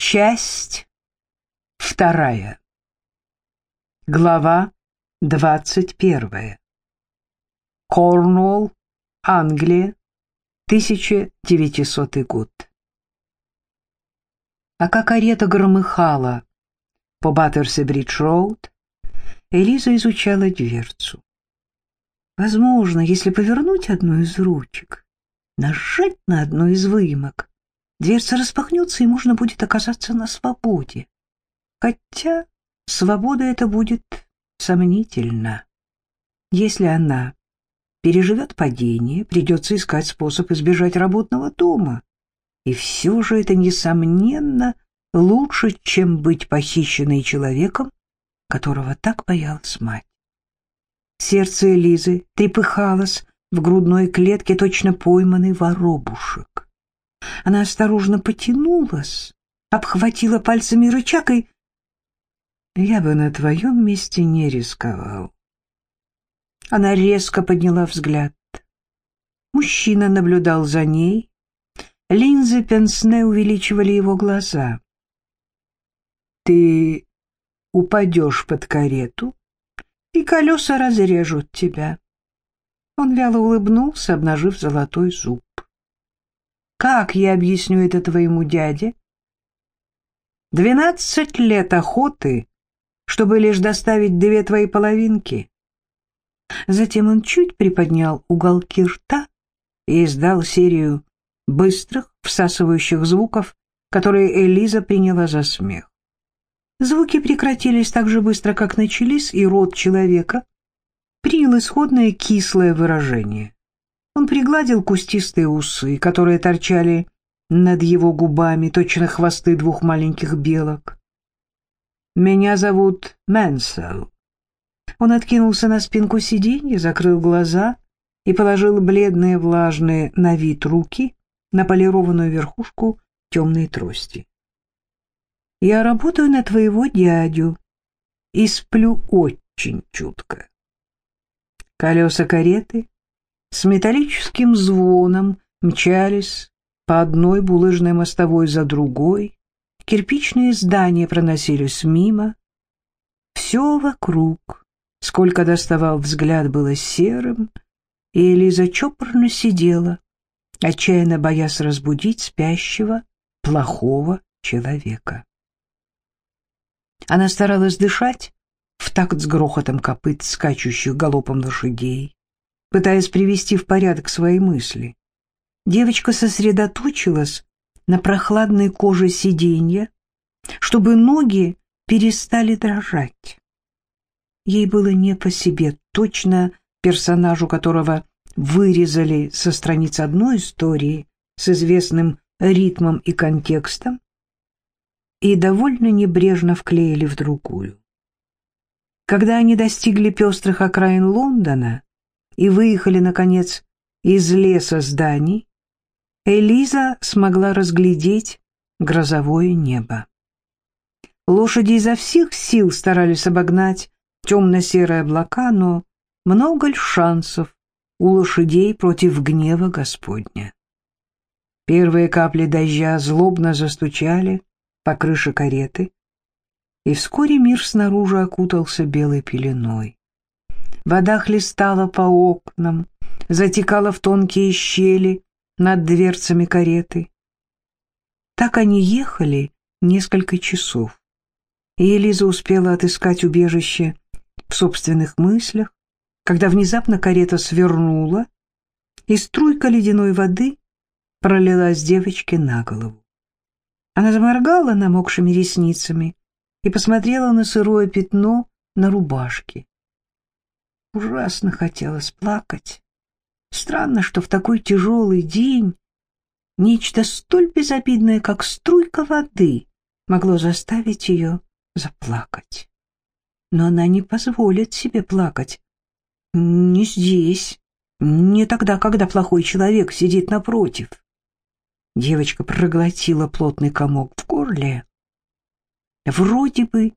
Часть вторая. Глава двадцать первая. Корнуолл, Англия, 1900 год. Пока карета громыхала по Баттерси-Бридж-Роуд, Элиза изучала дверцу. Возможно, если повернуть одну из ручек, нажать на одну из выемок, дверца распахнется, и можно будет оказаться на свободе. Хотя свобода это будет сомнительно. Если она переживет падение, придется искать способ избежать работного дома. И все же это, несомненно, лучше, чем быть похищенной человеком, которого так боялась мать. Сердце Элизы трепыхалось в грудной клетке точно пойманный воробушек. Она осторожно потянулась, обхватила пальцами рычаг и... Я бы на твоем месте не рисковал. Она резко подняла взгляд. Мужчина наблюдал за ней. Линзы Пенсне увеличивали его глаза. «Ты упадешь под карету, и колеса разрежут тебя». Он вяло улыбнулся, обнажив золотой зуб. «Как я объясню это твоему дяде?» «Двенадцать лет охоты, чтобы лишь доставить две твои половинки». Затем он чуть приподнял уголки рта и издал серию быстрых, всасывающих звуков, которые Элиза приняла за смех. Звуки прекратились так же быстро, как начались, и рот человека принял исходное кислое выражение. Он пригладил кустистые усы, которые торчали над его губами, точно хвосты двух маленьких белок. «Меня зовут Мэнсел», он откинулся на спинку сиденья, закрыл глаза и положил бледные влажные на вид руки на полированную верхушку темной трости. «Я работаю на твоего дядю и сплю очень чутко». Колеса кареты с металлическим звоном мчались по одной булыжной мостовой за другой, кирпичные здания проносились мимо. Все вокруг Сколько доставал взгляд, было серым, и Элиза чопорно сидела, отчаянно боясь разбудить спящего, плохого человека. Она старалась дышать в такт с грохотом копыт, скачущих галопом лошадей, пытаясь привести в порядок свои мысли. Девочка сосредоточилась на прохладной коже сиденья, чтобы ноги перестали дрожать. Ей было не по себе, точно персонажу которого вырезали со страниц одной истории с известным ритмом и контекстом и довольно небрежно вклеили в другую. Когда они достигли пестрых окраин Лондона и выехали, наконец, из леса зданий, Элиза смогла разглядеть грозовое небо. Лошади изо всех сил старались обогнать темно-серые облака, но много ли шансов у лошадей против гнева Господня? Первые капли дождя злобно застучали по крыше кареты, и вскоре мир снаружи окутался белой пеленой. Вода хлестала по окнам, затекала в тонкие щели над дверцами кареты. Так они ехали несколько часов, и Элиза успела отыскать убежище в собственных мыслях, когда внезапно карета свернула, и струйка ледяной воды пролилась девочке на голову. Она заморгала намокшими ресницами и посмотрела на сырое пятно на рубашке. Ужасно хотелось плакать. Странно, что в такой тяжелый день нечто столь безобидное, как струйка воды, могло заставить ее заплакать но она не позволит себе плакать. Не здесь, не тогда, когда плохой человек сидит напротив. Девочка проглотила плотный комок в горле. Вроде бы,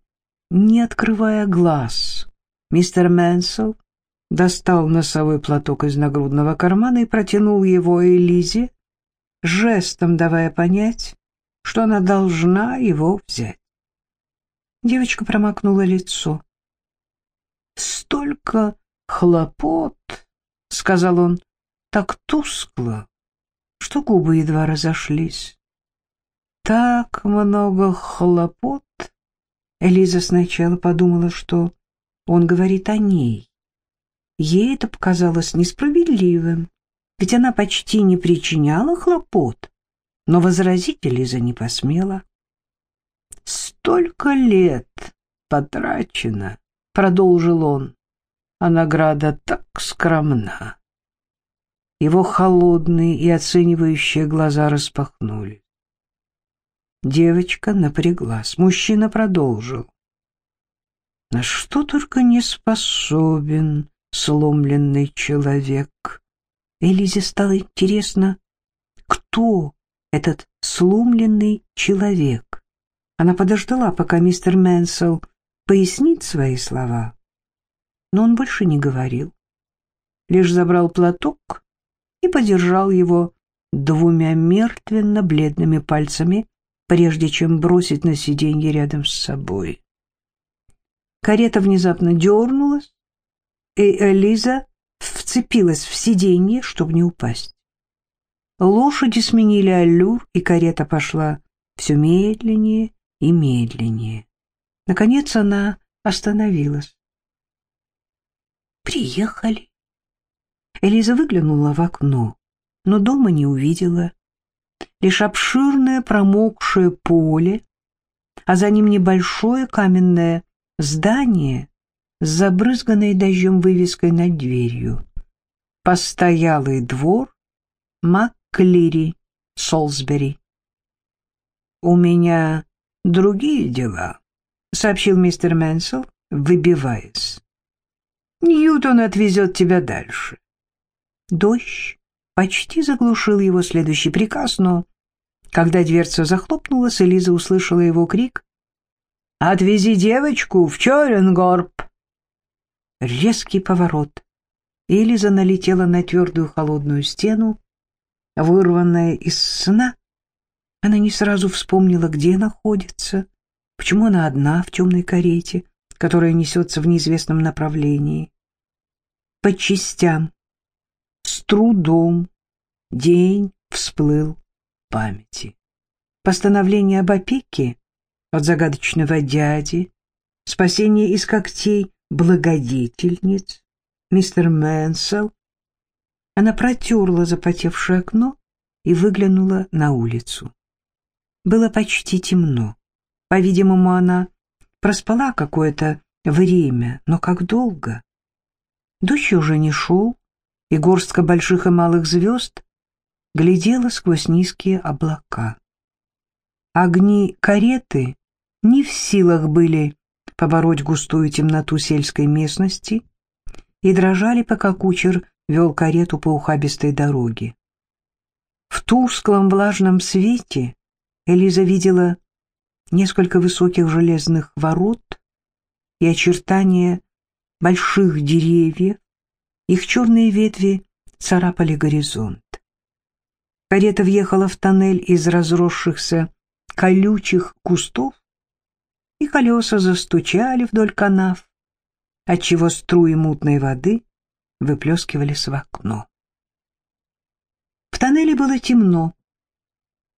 не открывая глаз, мистер Мэнсел достал носовой платок из нагрудного кармана и протянул его Элизе, жестом давая понять, что она должна его взять. Девочка промокнула лицо. «Столько хлопот!» — сказал он, — «так тускло, что губы едва разошлись». «Так много хлопот!» Элиза сначала подумала, что он говорит о ней. Ей это показалось несправедливым, ведь она почти не причиняла хлопот, но возразить Элиза не посмела. «Столько лет потрачено», — продолжил он, — «а награда так скромна». Его холодные и оценивающие глаза распахнули. Девочка напряглась. Мужчина продолжил. На что только не способен сломленный человек. Элизе стало интересно, кто этот сломленный человек. Она подождала, пока мистер Мэнсел пояснит свои слова. Но он больше не говорил. Лишь забрал платок и подержал его двумя мертвенно-бледными пальцами, прежде чем бросить на сиденье рядом с собой. Карета внезапно дернулась, и Элиза вцепилась в сиденье, чтобы не упасть. Лошади сменили аллюр, и карета пошла все медленнее и медленнее. Наконец она остановилась. «Приехали». Элиза выглянула в окно, но дома не увидела. Лишь обширное промокшее поле, а за ним небольшое каменное здание с забрызганной дождем вывеской над дверью. Постоялый двор МакКлири, Солсбери. «У меня другие дела», — сообщил мистер Мэнсел, выбиваясь. «Ньютон отвезет тебя дальше». Дождь почти заглушил его следующий приказ, но, когда дверца захлопнулась, Элиза услышала его крик «Отвези девочку в Чоренгорб!» Резкий поворот. Элиза налетела на твердую холодную стену, вырванная из сна. Она не сразу вспомнила, где находится, почему она одна в темной карете, которая несется в неизвестном направлении. По частям, с трудом, день всплыл памяти. Постановление об опеке от загадочного дяди, спасение из когтей благодетельниц, мистер Мэнсел. Она протерла запотевшее окно и выглянула на улицу. Было почти темно. По-видимому, она проспала какое-то время, но как долго? Дождь уже не шел, и горстка больших и малых звезд глядела сквозь низкие облака. Огни кареты не в силах были побороть густую темноту сельской местности и дрожали, пока кучер вел карету по ухабистой дороге. В тусклом влажном свете Элиза видела несколько высоких железных ворот и очертания больших деревьев, их черные ветви царапали горизонт. Карета въехала в тоннель из разросшихся колючих кустов, и колеса застучали вдоль канав, отчего струи мутной воды выплескивались в окно. В тоннеле было темно.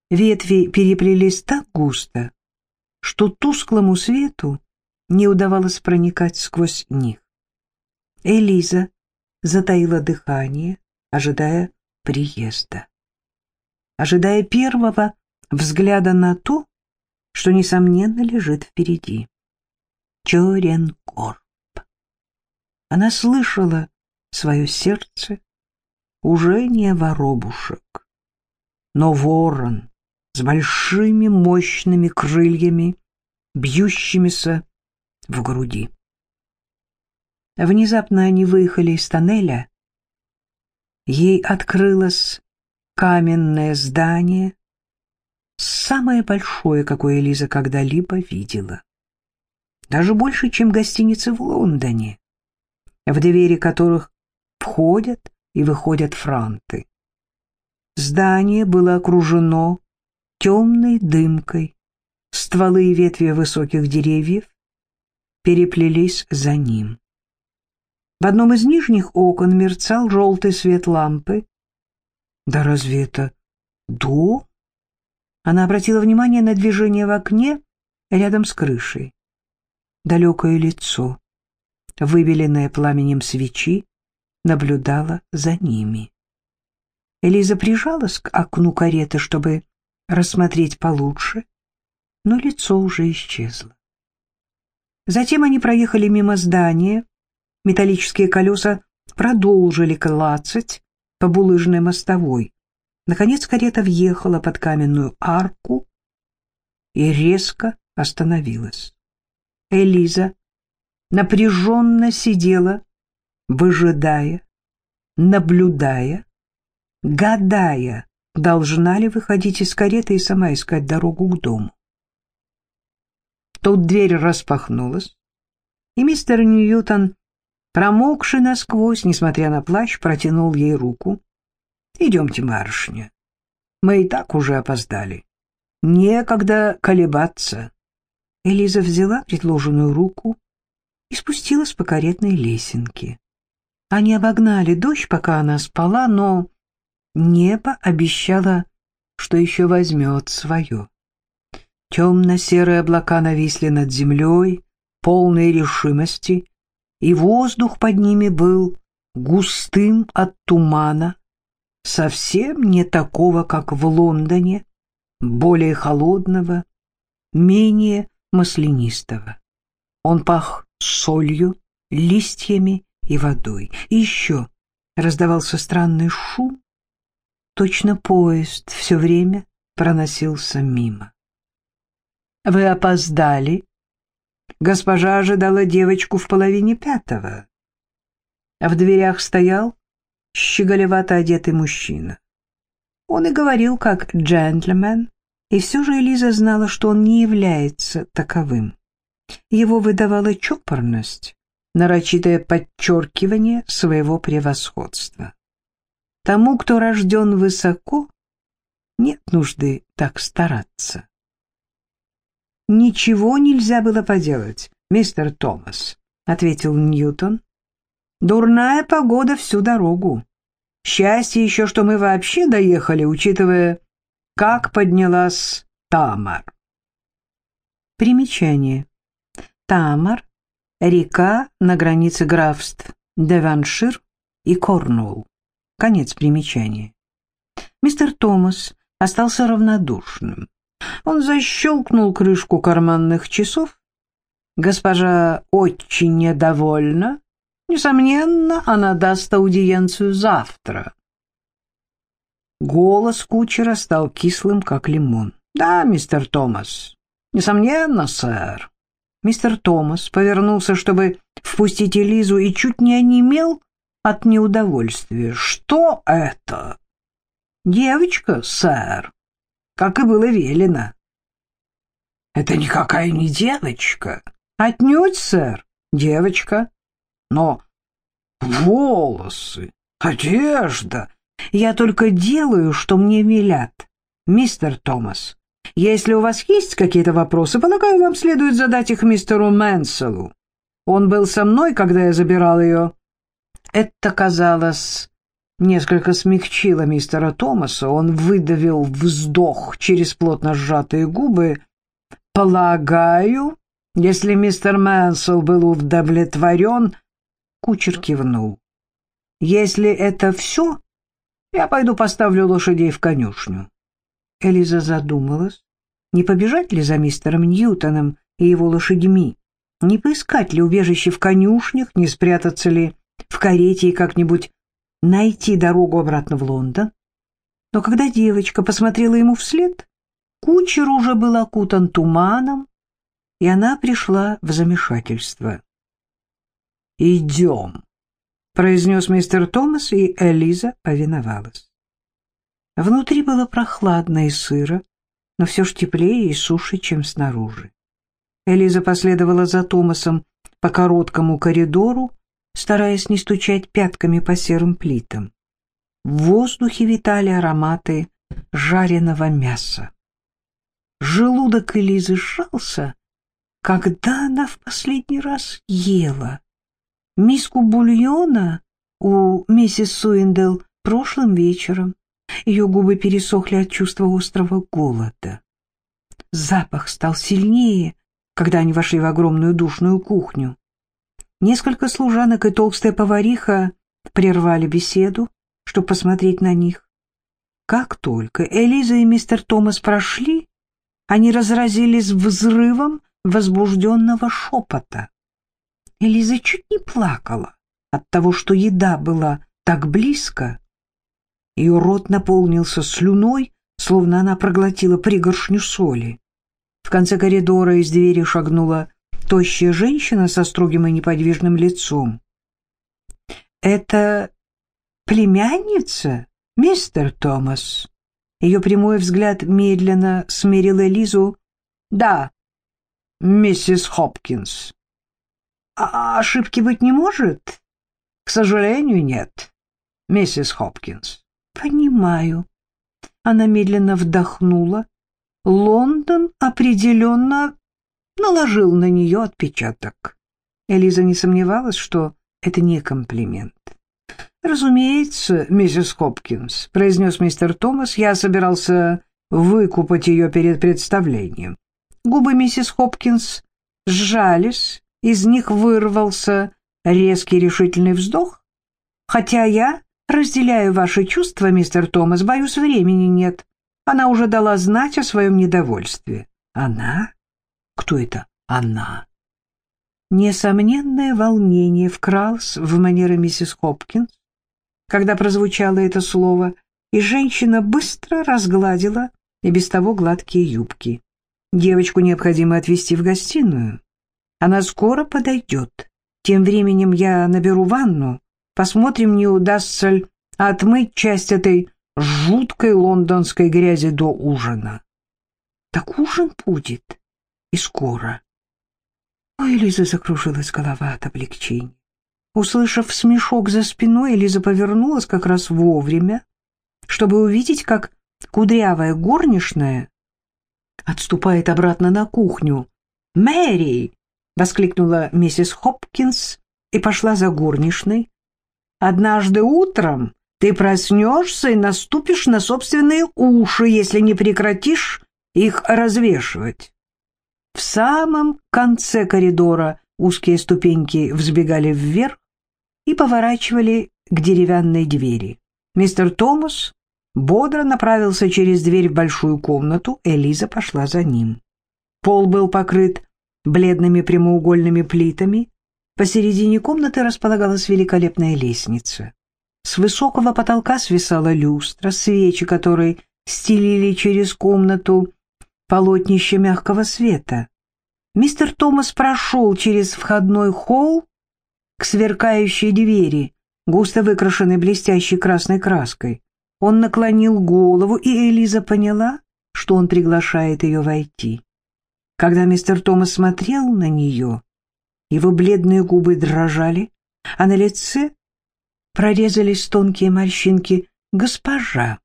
Ветви переплелись так густо, что тусклому свету не удавалось проникать сквозь них. Элиза затаила дыхание, ожидая приезда. Ожидая первого взгляда на то, что, несомненно, лежит впереди. Чоренкорп. Она слышала свое сердце, уже не воробушек, но ворон с большими мощными крыльями, бьющимися в груди. Внезапно они выехали из тоннеля. Ей открылось каменное здание, самое большое, какое Элиза когда-либо видела. Даже больше, чем гостиницы в Лондоне, в двери которых входят и выходят франты. Здание было окружено темной дымкой стволы и ветви высоких деревьев переплелись за ним. В одном из нижних окон мерцал желтый свет лампы. Да разве это дом? Она обратила внимание на движение в окне рядом с крышей. Далекое лицо, выбеленное пламенем свечи, наблюдало за ними. Элиза прижалась к окну кареты, чтобы рассмотреть получше, но лицо уже исчезло. Затем они проехали мимо здания, металлические колеса продолжили клацать по булыжной мостовой. Наконец карета въехала под каменную арку и резко остановилась. Элиза напряженно сидела, выжидая, наблюдая, гадая, должна ли выходить из кареты и сама искать дорогу к дому. Тут дверь распахнулась, и мистер Ньютон, промокший насквозь, несмотря на плащ, протянул ей руку. «Идемте, барышня, мы и так уже опоздали. Некогда колебаться». Элиза взяла предложенную руку и спустилась по каретной лесенке. Они обогнали дождь, пока она спала, но небо обещало, что еще возьмет свое. Темно-серые облака нависли над землей, полные решимости, и воздух под ними был густым от тумана, совсем не такого, как в Лондоне, более холодного, менее маслянистого. Он пах солью, листьями и водой. И еще раздавался странный шум, точно поезд все время проносился мимо. Вы опоздали. Госпожа ожидала девочку в половине пятого. В дверях стоял щеголевато одетый мужчина. Он и говорил как джентльмен, и все же Элиза знала, что он не является таковым. Его выдавала чопорность, нарочитое подчеркивание своего превосходства. Тому, кто рожден высоко, нет нужды так стараться. «Ничего нельзя было поделать, мистер Томас», — ответил Ньютон. «Дурная погода всю дорогу. Счастье еще, что мы вообще доехали, учитывая, как поднялась Тамар». Примечание. Тамар — река на границе графств Деваншир и Корнуолл. Конец примечания. Мистер Томас остался равнодушным. Он защелкнул крышку карманных часов. Госпожа очень недовольна. Несомненно, она даст аудиенцию завтра. Голос кучера стал кислым, как лимон. «Да, мистер Томас». «Несомненно, сэр». Мистер Томас повернулся, чтобы впустить Элизу, и чуть не онемел от неудовольствия. «Что это?» «Девочка, сэр» как и было велено. Это никакая не девочка. Отнюдь, сэр, девочка. Но волосы, одежда. Я только делаю, что мне велят, мистер Томас. Если у вас есть какие-то вопросы, полагаю, вам следует задать их мистеру Мэнселу. Он был со мной, когда я забирал ее. Это казалось несколько смягчило мистера Томаса. Он выдавил вздох через плотно сжатые губы. «Полагаю, если мистер Мэнсел был удовлетворен...» Кучер кивнул. «Если это все, я пойду поставлю лошадей в конюшню». Элиза задумалась, не побежать ли за мистером Ньютоном и его лошадьми, не поискать ли убежище в конюшнях, не спрятаться ли в карете и как-нибудь найти дорогу обратно в Лондон. Но когда девочка посмотрела ему вслед, кучер уже был окутан туманом, и она пришла в замешательство. «Идем», — произнес мистер Томас, и Элиза повиновалась. Внутри было прохладно и сыро, но все ж теплее и суше, чем снаружи. Элиза последовала за Томасом по короткому коридору, стараясь не стучать пятками по серым плитам. В воздухе витали ароматы жареного мяса. Желудок Элизы сжался, когда она в последний раз ела. Миску бульона у миссис Суиндел прошлым вечером. Ее губы пересохли от чувства острого голода. Запах стал сильнее, когда они вошли в огромную душную кухню. Несколько служанок и толстая повариха прервали беседу, чтобы посмотреть на них. Как только Элиза и мистер Томас прошли, они разразились взрывом возбужденного шепота. Элиза чуть не плакала от того, что еда была так близко. Ее рот наполнился слюной, словно она проглотила пригоршню соли. В конце коридора из двери шагнула тощая женщина со строгим и неподвижным лицом. «Это племянница, мистер Томас?» Ее прямой взгляд медленно смерил Элизу. «Да, миссис Хопкинс». «А ошибки быть не может?» «К сожалению, нет, миссис Хопкинс». «Понимаю». Она медленно вдохнула. Лондон определенно наложил на нее отпечаток. Элиза не сомневалась, что это не комплимент. «Разумеется, миссис Хопкинс», — произнес мистер Томас, — «я собирался выкупать ее перед представлением». Губы миссис Хопкинс сжались, из них вырвался резкий решительный вздох. «Хотя я разделяю ваши чувства, мистер Томас, боюсь, времени нет. Она уже дала знать о своем недовольстве». «Она? Кто это «она»?» Несомненное волнение вкралось в манеры миссис Хопкинс, когда прозвучало это слово, и женщина быстро разгладила и без того гладкие юбки. Девочку необходимо отвезти в гостиную. Она скоро подойдет. Тем временем я наберу ванну, посмотрим, не удастся ли отмыть часть этой жуткой лондонской грязи до ужина. Так ужин будет и скоро. У Элизы закружилась голова от облегчения. Услышав смешок за спиной, Элиза повернулась как раз вовремя, чтобы увидеть, как кудрявая горничная отступает обратно на кухню. «Мэри!» — воскликнула миссис Хопкинс и пошла за горничной. «Однажды утром ты проснешься и наступишь на собственные уши, если не прекратишь их развешивать». В самом конце коридора узкие ступеньки взбегали вверх и поворачивали к деревянной двери. Мистер Томас бодро направился через дверь в большую комнату, Элиза пошла за ним. Пол был покрыт бледными прямоугольными плитами, посередине комнаты располагалась великолепная лестница. С высокого потолка свисала люстра, свечи которые стелили через комнату, полотнище мягкого света. Мистер Томас прошел через входной холл к сверкающей двери, густо выкрашенной блестящей красной краской. Он наклонил голову, и Элиза поняла, что он приглашает ее войти. Когда мистер Томас смотрел на нее, его бледные губы дрожали, а на лице прорезались тонкие морщинки. «Госпожа!»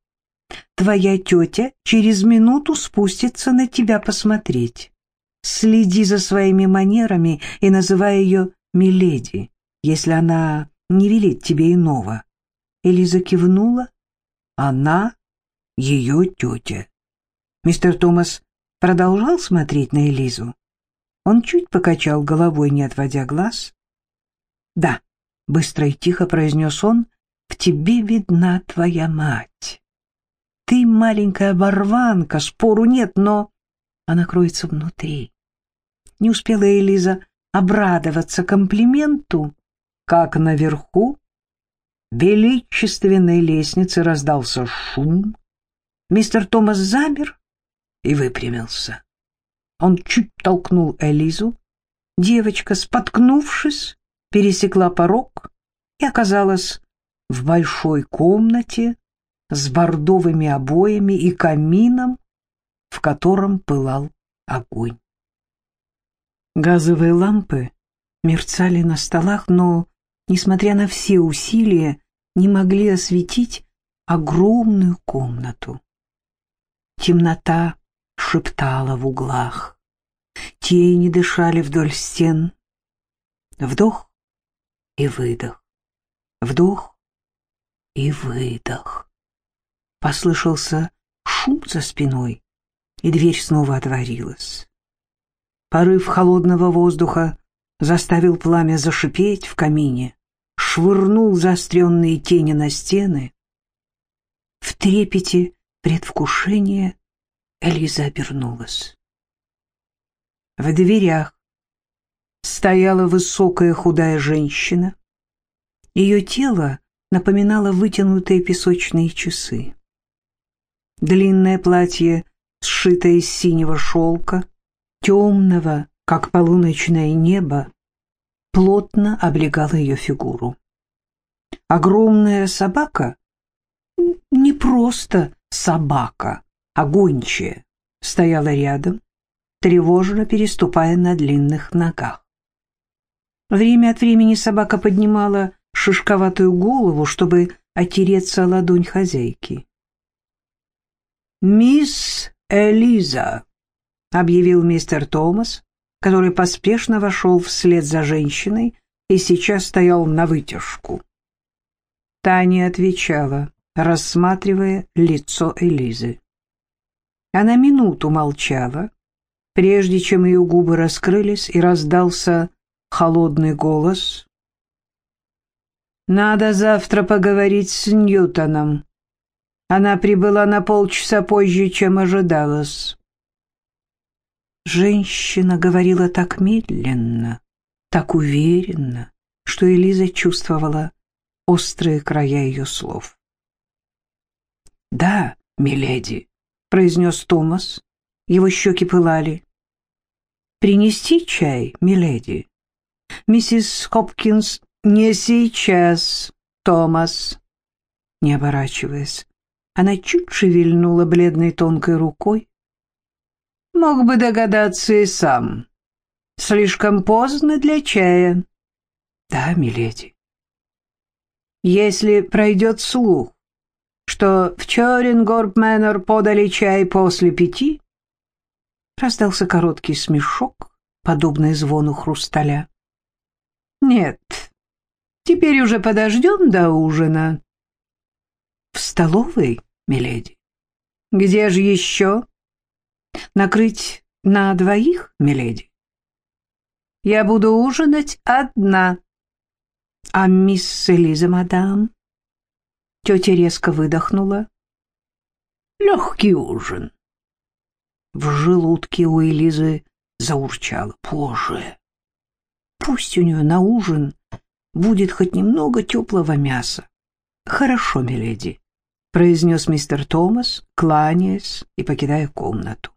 Твоя тетя через минуту спустится на тебя посмотреть. Следи за своими манерами и называй ее «миледи», если она не велит тебе иного. Элиза кивнула. Она ее тетя. Мистер Томас продолжал смотреть на Элизу. Он чуть покачал головой, не отводя глаз. «Да», — быстро и тихо произнес он, — «в тебе видна твоя мать». Ты маленькая оборванка, спору нет, но она кроется внутри. Не успела Элиза обрадоваться комплименту, как наверху величественной лестнице раздался шум. Мистер Томас замер и выпрямился. Он чуть толкнул Элизу. Девочка, споткнувшись, пересекла порог и оказалась в большой комнате с бордовыми обоями и камином, в котором пылал огонь. Газовые лампы мерцали на столах, но, несмотря на все усилия, не могли осветить огромную комнату. Темнота шептала в углах. Тени дышали вдоль стен. Вдох и выдох. Вдох и выдох. Послышался шум за спиной, и дверь снова отворилась. Порыв холодного воздуха заставил пламя зашипеть в камине, швырнул заостренные тени на стены. В трепете предвкушения Элиза обернулась. В дверях стояла высокая худая женщина. Ее тело напоминало вытянутые песочные часы. Длинное платье, сшитое из синего шелка, темного, как полуночное небо, плотно облегало ее фигуру. Огромная собака, не просто собака, а стояла рядом, тревожно переступая на длинных ногах. Время от времени собака поднимала шишковатую голову, чтобы отереться ладонь хозяйки. «Мисс Элиза», — объявил мистер Томас, который поспешно вошел вслед за женщиной и сейчас стоял на вытяжку. Таня отвечала, рассматривая лицо Элизы. Она минуту молчала, прежде чем ее губы раскрылись и раздался холодный голос. «Надо завтра поговорить с Ньютоном. Она прибыла на полчаса позже, чем ожидалось». Женщина говорила так медленно, так уверенно, что Элиза чувствовала острые края ее слов. «Да, миледи», — произнес Томас. Его щеки пылали. «Принести чай, миледи?» «Миссис Хопкинс, не сейчас, Томас!» Не оборачиваясь, она чуть шевельнула бледной тонкой рукой. «Мог бы догадаться и сам. Слишком поздно для чая». «Да, миледи». «Если пройдет слух, что в Чорингорб Мэннер подали чай после пяти?» Раздался короткий смешок, подобный звону хрусталя. «Нет, теперь уже подождем до ужина». «В столовой, миледи?» «Где же еще?» «Накрыть на двоих, миледи?» «Я буду ужинать одна». «А мисс Элиза, мадам?» Тетя резко выдохнула. «Легкий ужин». В желудке у Элизы заурчало. «Боже! Пусть у нее на ужин будет хоть немного теплого мяса». «Хорошо, миледи», — произнес мистер Томас, кланяясь и покидая комнату.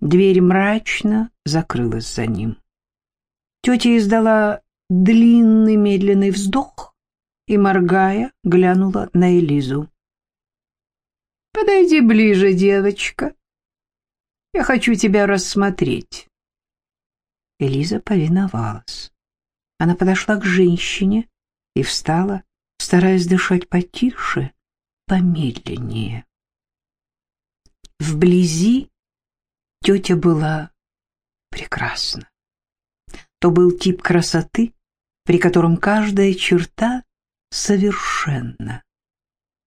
Дверь мрачно закрылась за ним. Тетя издала длинный медленный вздох и, моргая, глянула на Элизу. «Подойди ближе, девочка. Я хочу тебя рассмотреть». Элиза повиновалась. Она подошла к женщине и встала, стараясь дышать потише, помедленнее. Вблизи тетя была прекрасна. То был тип красоты, при котором каждая черта совершенно.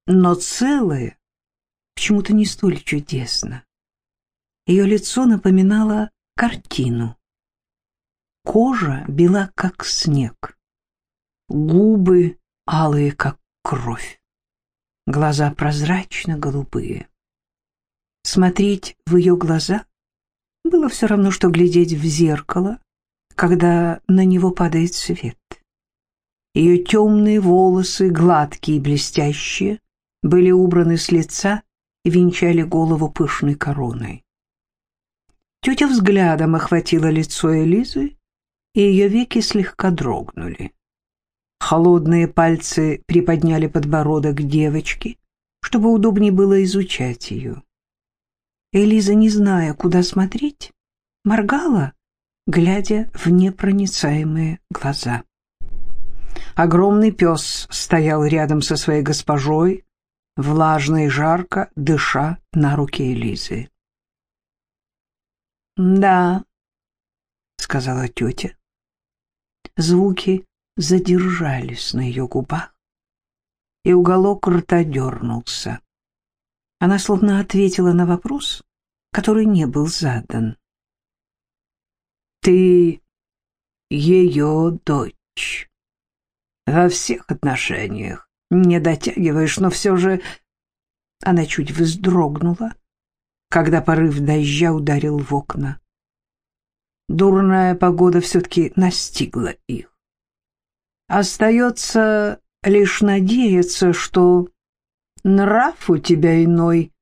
Но целое почему-то не столь чудесно. Ее лицо напоминало картину. Кожа бела, как снег. Губы алые, как кровь. Глаза прозрачно-голубые. Смотреть в ее глаза было все равно, что глядеть в зеркало, когда на него падает свет. Ее темные волосы, гладкие и блестящие, были убраны с лица и венчали голову пышной короной. Тетя взглядом охватила лицо Элизы, и ее веки слегка дрогнули. Холодные пальцы приподняли подбородок девочки, чтобы удобнее было изучать ее. Элиза, не зная, куда смотреть, моргала, глядя в непроницаемые глаза. Огромный пес стоял рядом со своей госпожой, влажно и жарко дыша на руке Элизы. «Да», — сказала тетя. Звуки задержались на ее губах, и уголок рта дернулся. Она словно ответила на вопрос, который не был задан. «Ты ее дочь. Во всех отношениях не дотягиваешь, но все же...» Она чуть вздрогнула, когда порыв дождя ударил в окна. Дурная погода все-таки настигла их. Остается лишь надеяться, что нрав у тебя иной,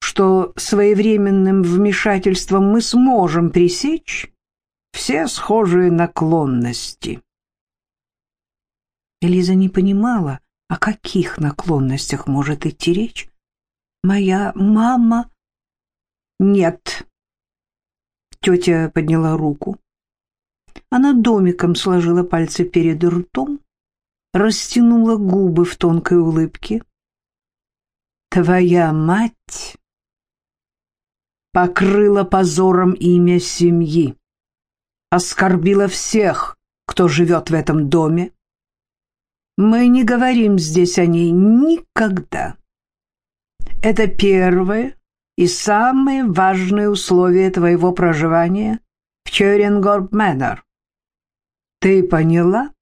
что своевременным вмешательством мы сможем пресечь все схожие наклонности. Элиза не понимала, о каких наклонностях может идти речь. «Моя мама...» «Нет». Тетя подняла руку. Она домиком сложила пальцы перед ртом, растянула губы в тонкой улыбке. «Твоя мать покрыла позором имя семьи, оскорбила всех, кто живет в этом доме. Мы не говорим здесь о ней никогда. Это первое и самое важное условие твоего проживания в Чёрингорб Мэннер. Ты поняла?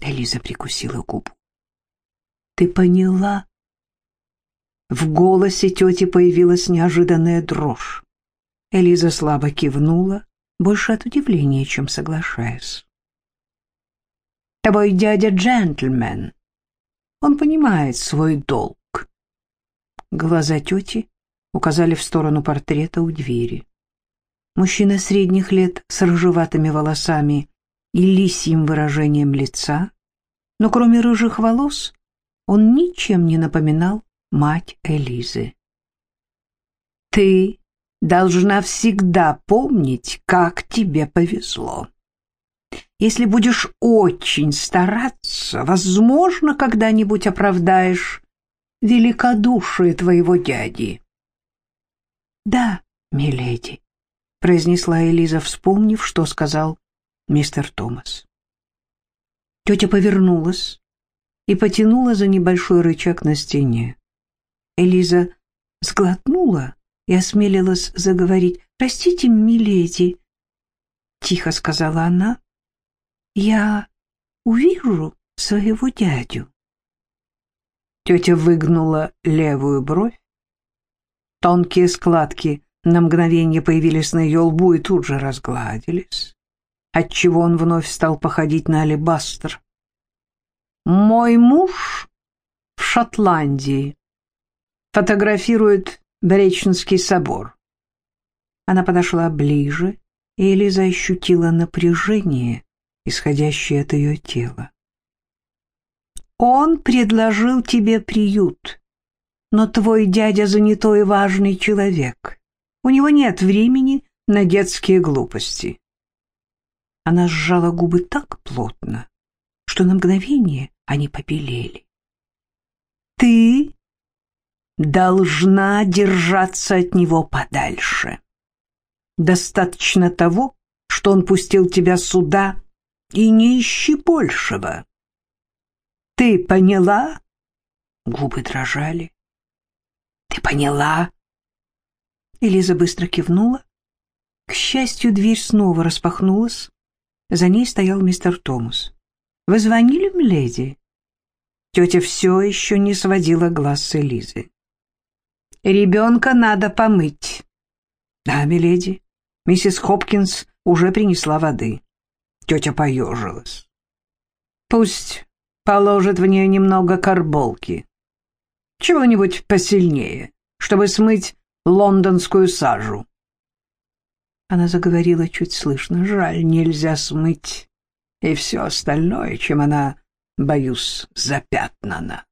Элиза прикусила губу. Ты поняла? В голосе тети появилась неожиданная дрожь. Элиза слабо кивнула, больше от удивления, чем соглашаясь. «Тобой дядя джентльмен. Он понимает свой долг. Глаза тети указали в сторону портрета у двери. Мужчина средних лет с рыжеватыми волосами и лисьим выражением лица, но кроме рыжих волос он ничем не напоминал мать Элизы. «Ты должна всегда помнить, как тебе повезло. Если будешь очень стараться, возможно, когда-нибудь оправдаешь великодушие твоего дяди. — Да, миледи, — произнесла Элиза, вспомнив, что сказал мистер Томас. Тетя повернулась и потянула за небольшой рычаг на стене. Элиза сглотнула и осмелилась заговорить. «Простите, миледи», — тихо сказала она, — «я увижу своего дядю». Тетя выгнула левую бровь. Тонкие складки на мгновение появились на ее лбу и тут же разгладились, отчего он вновь стал походить на алебастр. «Мой муж в Шотландии фотографирует Бреченский собор». Она подошла ближе, и Элиза ощутила напряжение, исходящее от ее тела. Он предложил тебе приют, но твой дядя занятой и важный человек. У него нет времени на детские глупости. Она сжала губы так плотно, что на мгновение они побелели. Ты должна держаться от него подальше. Достаточно того, что он пустил тебя сюда, и не ищи большего. Ты поняла? Губы дрожали. Ты поняла? Элиза быстро кивнула. К счастью, дверь снова распахнулась. За ней стоял мистер Томас. «Вы звонили, миледи?» Тетя все еще не сводила глаз с Элизы. «Ребенка надо помыть». «Да, миледи. Миссис Хопкинс уже принесла воды». Тетя поежилась. «Пусть положит в нее немного карболки. Чего-нибудь посильнее, чтобы смыть лондонскую сажу. Она заговорила чуть слышно. Жаль, нельзя смыть и все остальное, чем она, боюсь, запятнана.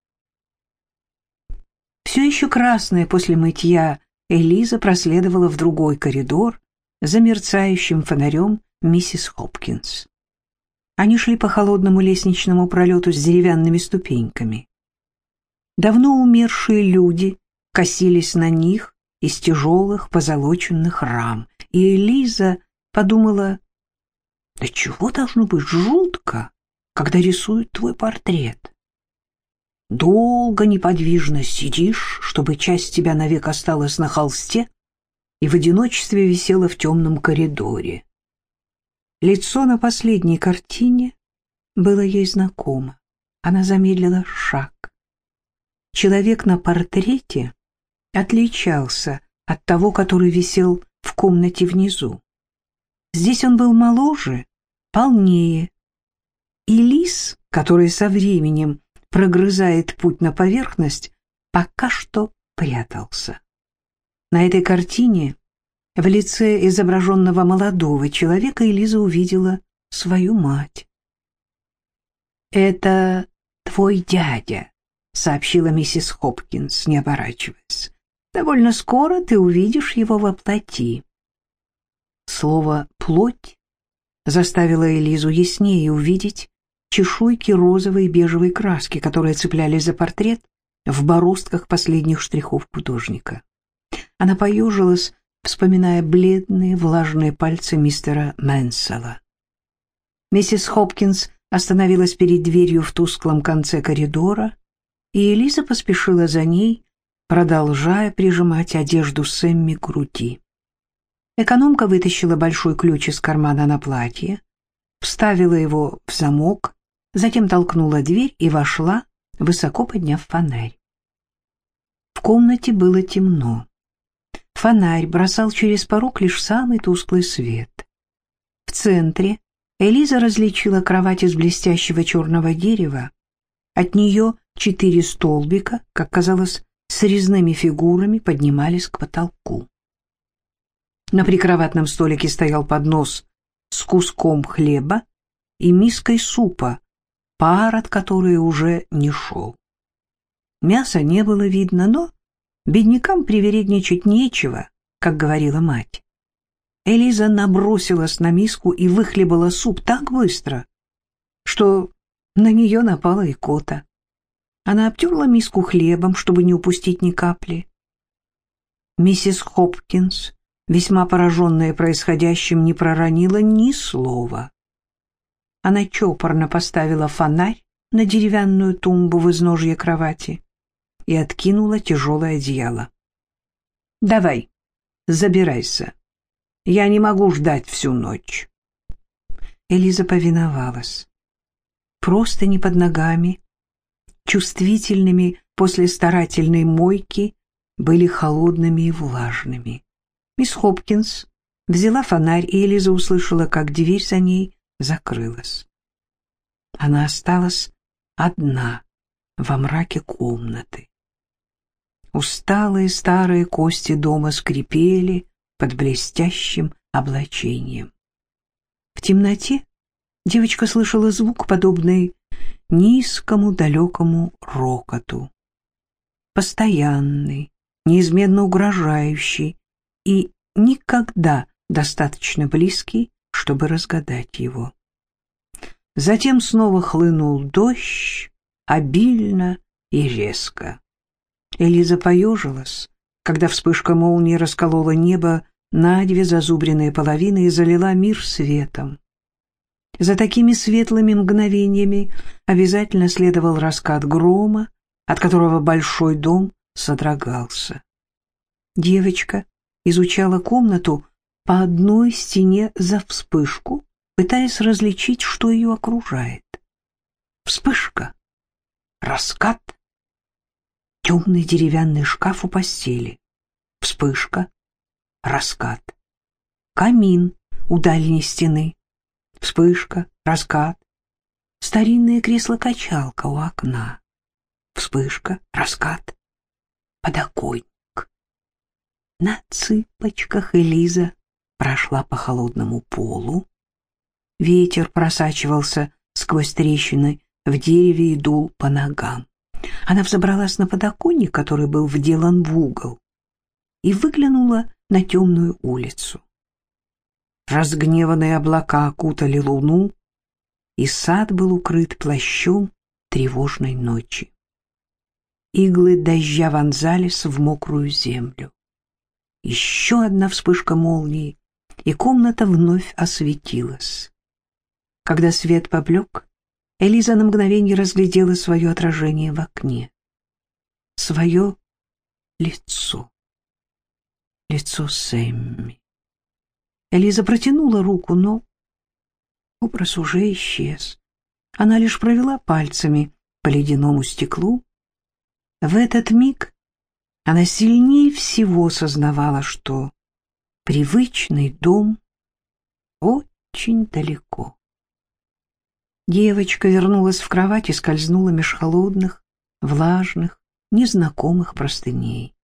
Все еще красная после мытья, Элиза проследовала в другой коридор за мерцающим фонарем миссис Хопкинс. Они шли по холодному лестничному пролету с деревянными ступеньками. Давно умершие люди косились на них из тяжелых позолоченных рам, и Элиза подумала, да чего должно быть жутко, когда рисуют твой портрет? Долго неподвижно сидишь, чтобы часть тебя навек осталась на холсте и в одиночестве висела в темном коридоре. Лицо на последней картине было ей знакомо. Она замедлила шаг. Человек на портрете отличался от того, который висел в комнате внизу. Здесь он был моложе, полнее. И лис, который со временем прогрызает путь на поверхность, пока что прятался. На этой картине в лице изображенного молодого человека Элиза увидела свою мать. «Это твой дядя», — сообщила миссис Хопкинс, не оборачиваясь. «Довольно скоро ты увидишь его во плоти». Слово «плоть» заставило Элизу яснее увидеть чешуйки розовой и бежевой краски, которые цеплялись за портрет в бороздках последних штрихов художника. Она поежилась, вспоминая бледные влажные пальцы мистера Мэнсела. Миссис Хопкинс остановилась перед дверью в тусклом конце коридора, и Элиза поспешила за ней, продолжая прижимать одежду Сэмми к груди. Экономка вытащила большой ключ из кармана на платье, вставила его в замок, затем толкнула дверь и вошла, высоко подняв фонарь. В комнате было темно. Фонарь бросал через порог лишь самый тусклый свет. В центре Элиза различила кровать из блестящего черного дерева. От нее четыре столбика, как казалось, с резными фигурами поднимались к потолку. На прикроватном столике стоял поднос с куском хлеба и миской супа, пар от которой уже не шел. Мяса не было видно, но Беднякам привередничать нечего, как говорила мать. Элиза набросилась на миску и выхлебала суп так быстро, что на нее напала икота. Она обтерла миску хлебом, чтобы не упустить ни капли. Миссис Хопкинс, весьма пораженная происходящим, не проронила ни слова. Она чопорно поставила фонарь на деревянную тумбу в изножье кровати и откинула тяжелое одеяло. «Давай, забирайся. Я не могу ждать всю ночь». Элиза повиновалась. Просто не под ногами, чувствительными после старательной мойки, были холодными и влажными. Мисс Хопкинс взяла фонарь, и Элиза услышала, как дверь за ней закрылась. Она осталась одна во мраке комнаты. Усталые старые кости дома скрипели под блестящим облачением. В темноте девочка слышала звук, подобный низкому далекому рокоту. Постоянный, неизменно угрожающий и никогда достаточно близкий, чтобы разгадать его. Затем снова хлынул дождь, обильно и резко. Элиза поежилась, когда вспышка молнии расколола небо на две зазубренные половины и залила мир светом. За такими светлыми мгновениями обязательно следовал раскат грома, от которого большой дом содрогался. Девочка изучала комнату по одной стене за вспышку, пытаясь различить, что ее окружает. Вспышка, раскат, темный деревянный шкаф у постели, вспышка, раскат, камин у дальней стены, вспышка, раскат, старинное кресло-качалка у окна, вспышка, раскат, подоконник. На цыпочках Элиза прошла по холодному полу. Ветер просачивался сквозь трещины в дереве и дул по ногам. Она взобралась на подоконник, который был вделан в угол, и выглянула на темную улицу. Разгневанные облака окутали луну, и сад был укрыт плащом тревожной ночи. Иглы дождя вонзались в мокрую землю. Еще одна вспышка молнии, и комната вновь осветилась. Когда свет поблек, Элиза на мгновение разглядела свое отражение в окне. Свое лицо. Лицо Сэмми. Элиза протянула руку, но образ уже исчез. Она лишь провела пальцами по ледяному стеклу. В этот миг она сильнее всего сознавала, что привычный дом очень далеко. Девочка вернулась в кровать и скользнула меж холодных, влажных, незнакомых простыней.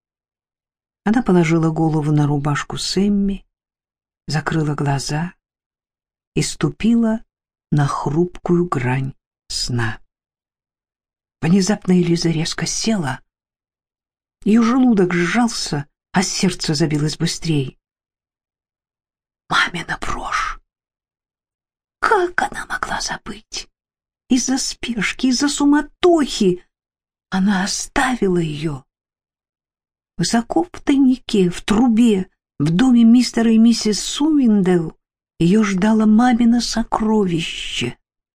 Она положила голову на рубашку Сэмми, закрыла глаза и ступила на хрупкую грань сна. Внезапно Элиза резко села. Ее желудок сжался, а сердце забилось быстрее. Мамина брошь! Как она могла забыть? Из-за спешки, из-за суматохи она оставила ее. Высоко в тайнике, в трубе, в доме мистера и миссис Суиндел ее ждало мамино сокровище.